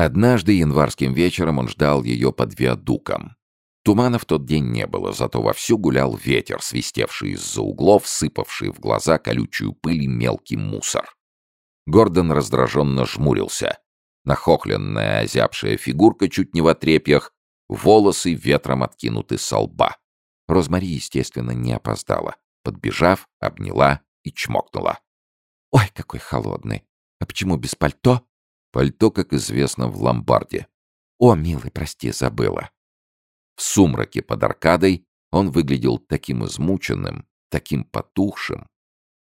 Однажды январским вечером он ждал ее под виадуком. Тумана в тот день не было, зато вовсю гулял ветер, свистевший из-за углов, сыпавший в глаза колючую пыль и мелкий мусор. Гордон раздраженно жмурился. Нахохленная, озябшая фигурка чуть не в отрепьях, волосы ветром откинуты со лба. Розмари, естественно, не опоздала. Подбежав, обняла и чмокнула. «Ой, какой холодный! А почему без пальто?» Пальто, как известно, в ломбарде. «О, милый, прости, забыла». В сумраке под аркадой он выглядел таким измученным, таким потухшим.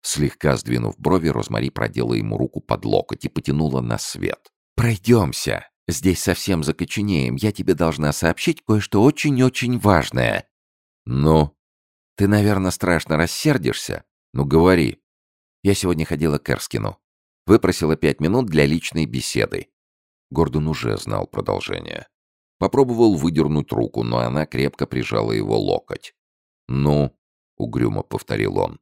Слегка сдвинув брови, Розмари продела ему руку под локоть и потянула на свет. «Пройдемся. Здесь совсем закоченеем. Я тебе должна сообщить кое-что очень-очень важное». «Ну?» «Ты, наверное, страшно рассердишься? Ну, говори». Я сегодня ходила к Эрскину. Выпросила пять минут для личной беседы. Гордон уже знал продолжение. Попробовал выдернуть руку, но она крепко прижала его локоть. «Ну?» — угрюмо повторил он.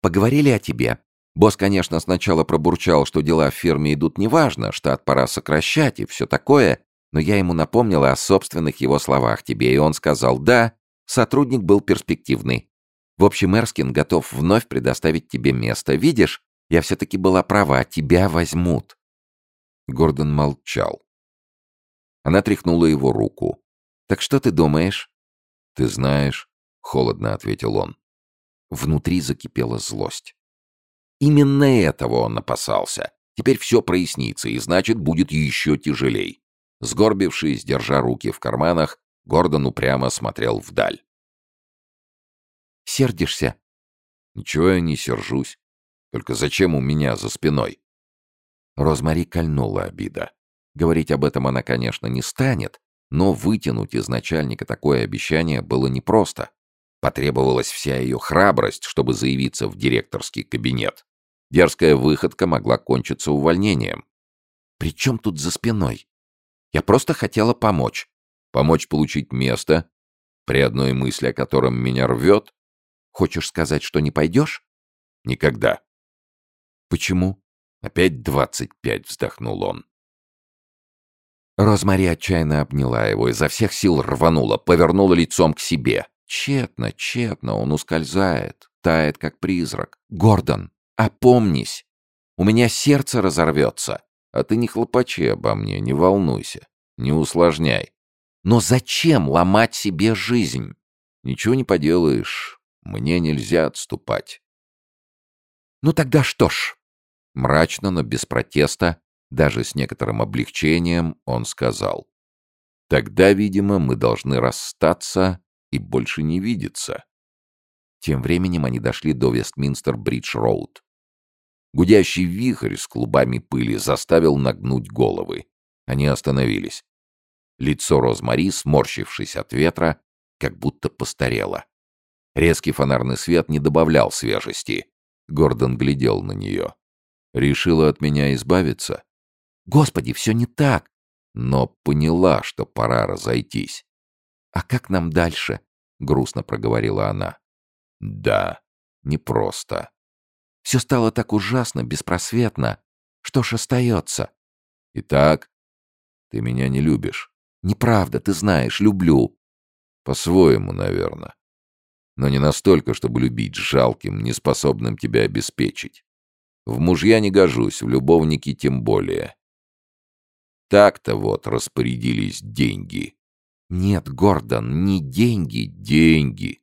«Поговорили о тебе. Босс, конечно, сначала пробурчал, что дела в фирме идут неважно, штат пора сокращать и все такое, но я ему напомнила о собственных его словах тебе, и он сказал «да», сотрудник был перспективный. В общем, Эрскин готов вновь предоставить тебе место. Видишь, я все-таки была права, тебя возьмут». Гордон молчал. Она тряхнула его руку. «Так что ты думаешь?» «Ты знаешь», — холодно ответил он. Внутри закипела злость. Именно этого он опасался. Теперь все прояснится, и значит, будет еще тяжелей. Сгорбившись, держа руки в карманах, Гордон упрямо смотрел вдаль. «Сердишься?» «Ничего я не сержусь. Только зачем у меня за спиной?» Розмари кольнула обида. Говорить об этом она, конечно, не станет, но вытянуть из начальника такое обещание было непросто. Потребовалась вся ее храбрость, чтобы заявиться в директорский кабинет. Дерзкая выходка могла кончиться увольнением. «При чем тут за спиной? Я просто хотела помочь. Помочь получить место, при одной мысли о котором меня рвет? Хочешь сказать, что не пойдешь?» «Никогда». «Почему?» «Опять двадцать пять», — вздохнул он. Розмари отчаянно обняла его, изо всех сил рванула, повернула лицом к себе. Тщетно, тщетно, он ускользает, тает, как призрак. «Гордон, опомнись! У меня сердце разорвется!» «А ты не хлопачи обо мне, не волнуйся, не усложняй». «Но зачем ломать себе жизнь?» «Ничего не поделаешь, мне нельзя отступать». «Ну тогда что ж?» Мрачно, но без протеста, даже с некоторым облегчением он сказал. «Тогда, видимо, мы должны расстаться и больше не видеться». Тем временем они дошли до Вестминстер-Бридж-Роуд. Гудящий вихрь с клубами пыли заставил нагнуть головы. Они остановились. Лицо Розмари, сморщившись от ветра, как будто постарело. Резкий фонарный свет не добавлял свежести. Гордон глядел на нее. «Решила от меня избавиться?» Господи, все не так. Но поняла, что пора разойтись. «А как нам дальше?» — грустно проговорила она. «Да, непросто». «Все стало так ужасно, беспросветно. Что ж остается?» «Итак, ты меня не любишь». «Неправда, ты знаешь, люблю». «По-своему, наверное. Но не настолько, чтобы любить жалким, неспособным тебя обеспечить. В мужья не гожусь, в любовники тем более. Так-то вот распорядились деньги. Нет, Гордон, не деньги, деньги.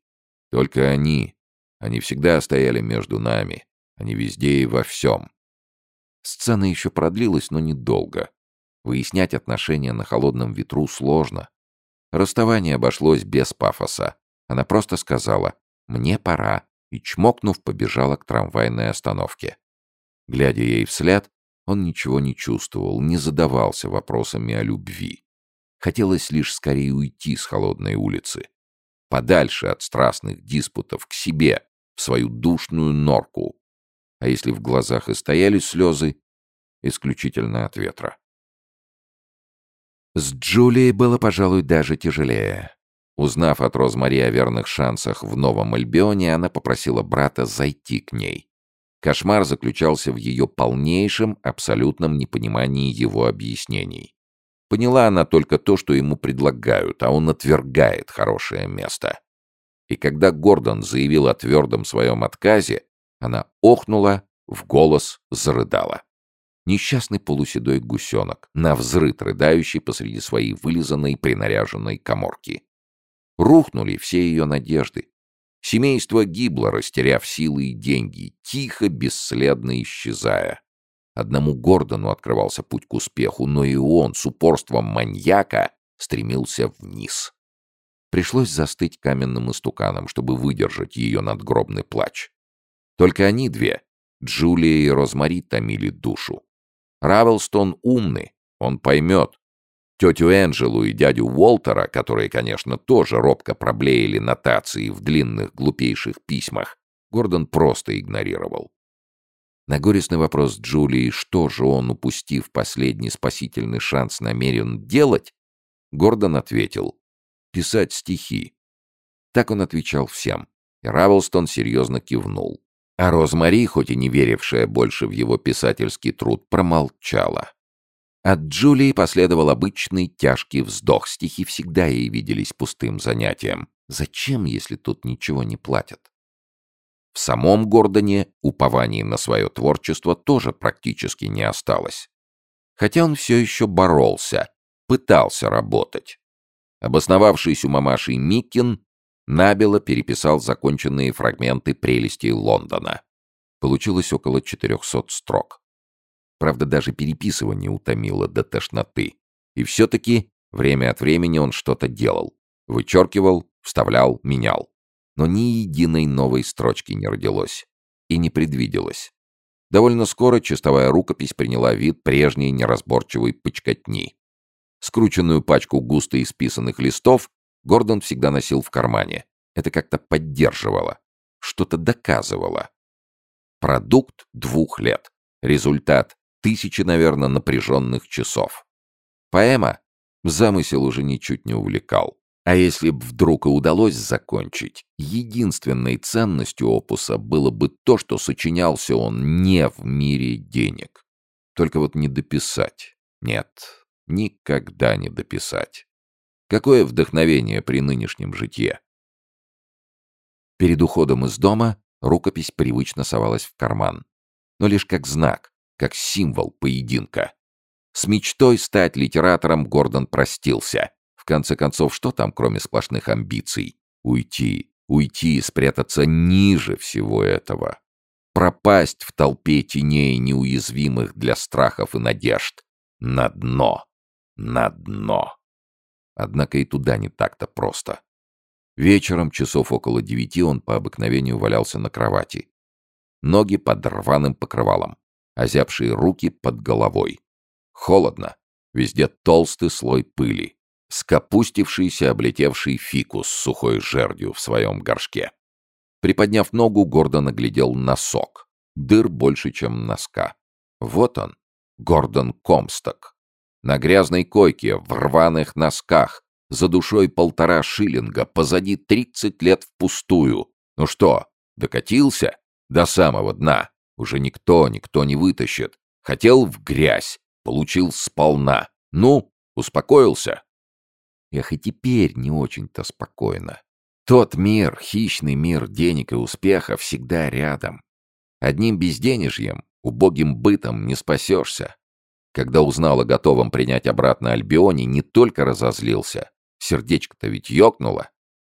Только они. Они всегда стояли между нами. Они везде и во всем. Сцена еще продлилась, но недолго. Выяснять отношения на холодном ветру сложно. Расставание обошлось без пафоса. Она просто сказала «мне пора» и, чмокнув, побежала к трамвайной остановке. Глядя ей вслед, он ничего не чувствовал, не задавался вопросами о любви. Хотелось лишь скорее уйти с холодной улицы. Подальше от страстных диспутов, к себе, в свою душную норку. А если в глазах и стояли слезы, исключительно от ветра. С Джулией было, пожалуй, даже тяжелее. Узнав от Розмари о верных шансах в Новом Альбионе, она попросила брата зайти к ней. Кошмар заключался в ее полнейшем, абсолютном непонимании его объяснений. Поняла она только то, что ему предлагают, а он отвергает хорошее место. И когда Гордон заявил о твердом своем отказе, она охнула, в голос зарыдала. Несчастный полуседой гусенок, навзрыд рыдающий посреди своей вылизанной принаряженной коморки. Рухнули все ее надежды. Семейство гибло, растеряв силы и деньги, тихо, бесследно исчезая. Одному Гордону открывался путь к успеху, но и он с упорством маньяка стремился вниз. Пришлось застыть каменным истуканом, чтобы выдержать ее надгробный плач. Только они две, Джулия и Розмари, томили душу. Равелстон умный, он поймет. Тетю Энджелу и дядю Уолтера, которые, конечно, тоже робко проблеяли нотации в длинных глупейших письмах, Гордон просто игнорировал. На горестный вопрос Джулии, что же он, упустив последний спасительный шанс, намерен делать, Гордон ответил «писать стихи». Так он отвечал всем, и Равелстон серьезно кивнул. А Розмари, хоть и не верившая больше в его писательский труд, промолчала. От Джулии последовал обычный тяжкий вздох. Стихи всегда ей виделись пустым занятием. Зачем, если тут ничего не платят? В самом Гордоне упований на свое творчество тоже практически не осталось. Хотя он все еще боролся, пытался работать. Обосновавшись у мамаши Миккин, набело переписал законченные фрагменты прелестей Лондона. Получилось около 400 строк. Правда, даже переписывание утомило до тошноты. И все-таки время от времени он что-то делал. Вычеркивал, вставлял, менял. Но ни единой новой строчки не родилось. И не предвиделось. Довольно скоро чистовая рукопись приняла вид прежней неразборчивой пычкотни. Скрученную пачку густо исписанных листов Гордон всегда носил в кармане. Это как-то поддерживало, что-то доказывало. Продукт двух лет. Результат тысячи, наверное, напряженных часов. Поэма замысел уже ничуть не увлекал. А если б вдруг и удалось закончить, единственной ценностью опуса было бы то, что сочинялся он не в мире денег. Только вот не дописать. Нет, никогда не дописать. Какое вдохновение при нынешнем житье? Перед уходом из дома рукопись привычно совалась в карман. Но лишь как знак, как символ поединка. С мечтой стать литератором Гордон простился. В конце концов, что там, кроме сплошных амбиций? Уйти, уйти и спрятаться ниже всего этого. Пропасть в толпе теней, неуязвимых для страхов и надежд. На дно. На дно. Однако и туда не так-то просто. Вечером, часов около девяти, он по обыкновению валялся на кровати. Ноги под рваным покрывалом, озябшие руки под головой. Холодно, везде толстый слой пыли, скопустившийся, облетевший фикус с сухой жердью в своем горшке. Приподняв ногу, гордо наглядел носок. Дыр больше, чем носка. Вот он, Гордон Комсток. На грязной койке, в рваных носках, за душой полтора шиллинга, позади тридцать лет впустую. Ну что, докатился? До самого дна. Уже никто, никто не вытащит. Хотел в грязь, получил сполна. Ну, успокоился? Эх, и теперь не очень-то спокойно. Тот мир, хищный мир денег и успеха, всегда рядом. Одним безденежьем, убогим бытом не спасешься. Когда узнал о готовом принять обратно Альбионе, не только разозлился. Сердечко-то ведь ёкнуло.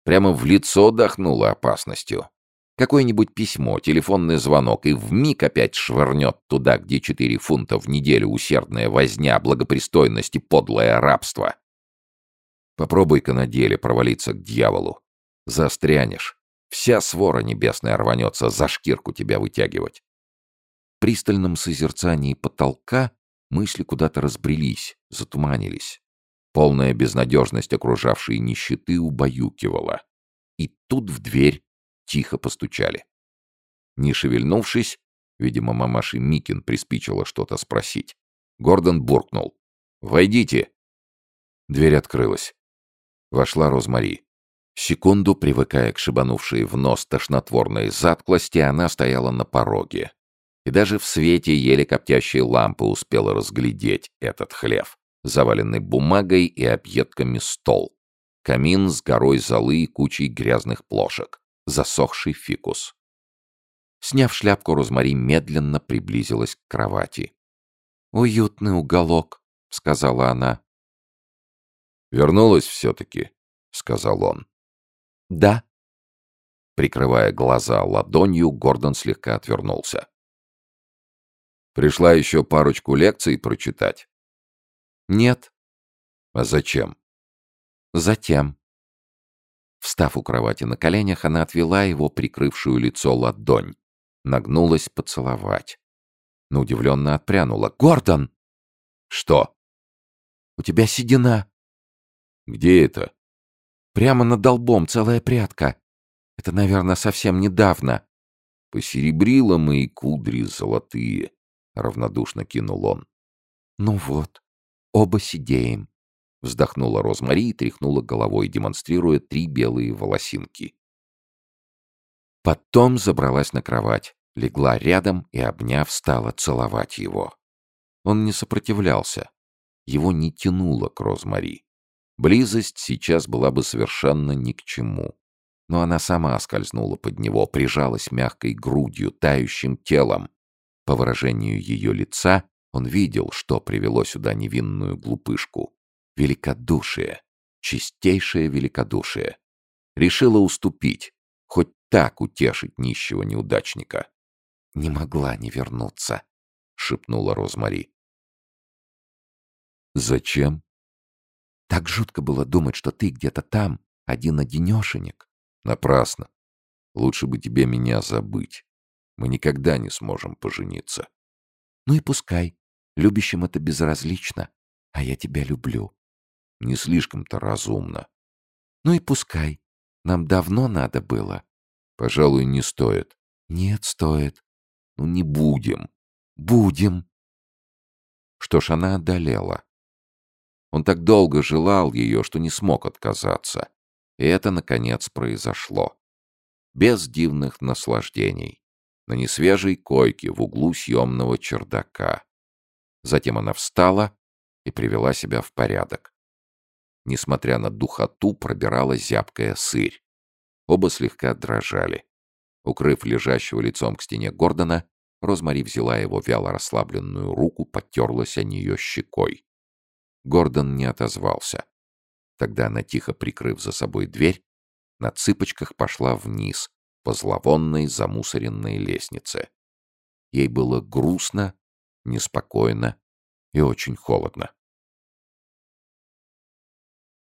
Прямо в лицо дохнуло опасностью. Какое-нибудь письмо, телефонный звонок, и вмиг опять швырнет туда, где четыре фунта в неделю усердная возня, благопристойность и подлое рабство. Попробуй-ка на деле провалиться к дьяволу. Застрянешь. Вся свора небесная рванется за шкирку тебя вытягивать. В пристальном созерцании потолка Мысли куда-то разбрелись, затуманились. Полная безнадежность окружавшей нищеты убаюкивала. И тут в дверь тихо постучали. Не шевельнувшись, видимо, мамаши Микин приспичила что-то спросить, Гордон буркнул. «Войдите!» Дверь открылась. Вошла Розмари. Секунду, привыкая к шибанувшей в нос тошнотворной затклости, она стояла на пороге. И даже в свете еле коптящей лампы успела разглядеть этот хлев, заваленный бумагой и объедками стол. Камин с горой золы и кучей грязных плошек. Засохший фикус. Сняв шляпку, Розмари медленно приблизилась к кровати. «Уютный уголок», — сказала она. «Вернулась все-таки», — сказал он. «Да». Прикрывая глаза ладонью, Гордон слегка отвернулся. «Пришла еще парочку лекций прочитать?» «Нет». «А зачем?» «Затем». Встав у кровати на коленях, она отвела его прикрывшую лицо ладонь нагнулась поцеловать. Но удивленно отпрянула. «Гордон!» «Что?» «У тебя седина». «Где это?» «Прямо над долбом, целая прядка. Это, наверное, совсем недавно». «Посеребрила мои кудри золотые», — равнодушно кинул он. «Ну вот, оба сидеем», — вздохнула Розмари и тряхнула головой, демонстрируя три белые волосинки. Потом забралась на кровать, легла рядом и, обняв, стала целовать его. Он не сопротивлялся. Его не тянуло к Розмари. Близость сейчас была бы совершенно ни к чему. Но она сама скользнула под него, прижалась мягкой грудью, тающим телом. По выражению ее лица он видел, что привело сюда невинную глупышку. Великодушие. Чистейшее великодушие. Решила уступить, хоть так утешить нищего неудачника. «Не могла не вернуться», — шепнула Розмари. «Зачем?» «Так жутко было думать, что ты где-то там, один-одинешенек». «Напрасно. Лучше бы тебе меня забыть. Мы никогда не сможем пожениться». «Ну и пускай. Любящим это безразлично. А я тебя люблю». «Не слишком-то разумно». «Ну и пускай. Нам давно надо было». Пожалуй, не стоит. Нет, стоит. Ну не будем. Будем. Что ж, она одолела. Он так долго желал ее, что не смог отказаться. И это, наконец, произошло. Без дивных наслаждений. На несвежей койке в углу съемного чердака. Затем она встала и привела себя в порядок. Несмотря на духоту, пробирала зябкая сырь. Оба слегка дрожали. Укрыв лежащего лицом к стене Гордона, Розмари взяла его вяло расслабленную руку, потерлась о нее щекой. Гордон не отозвался. Тогда она, тихо прикрыв за собой дверь, на цыпочках пошла вниз, по зловонной замусоренной лестнице. Ей было грустно, неспокойно и очень холодно.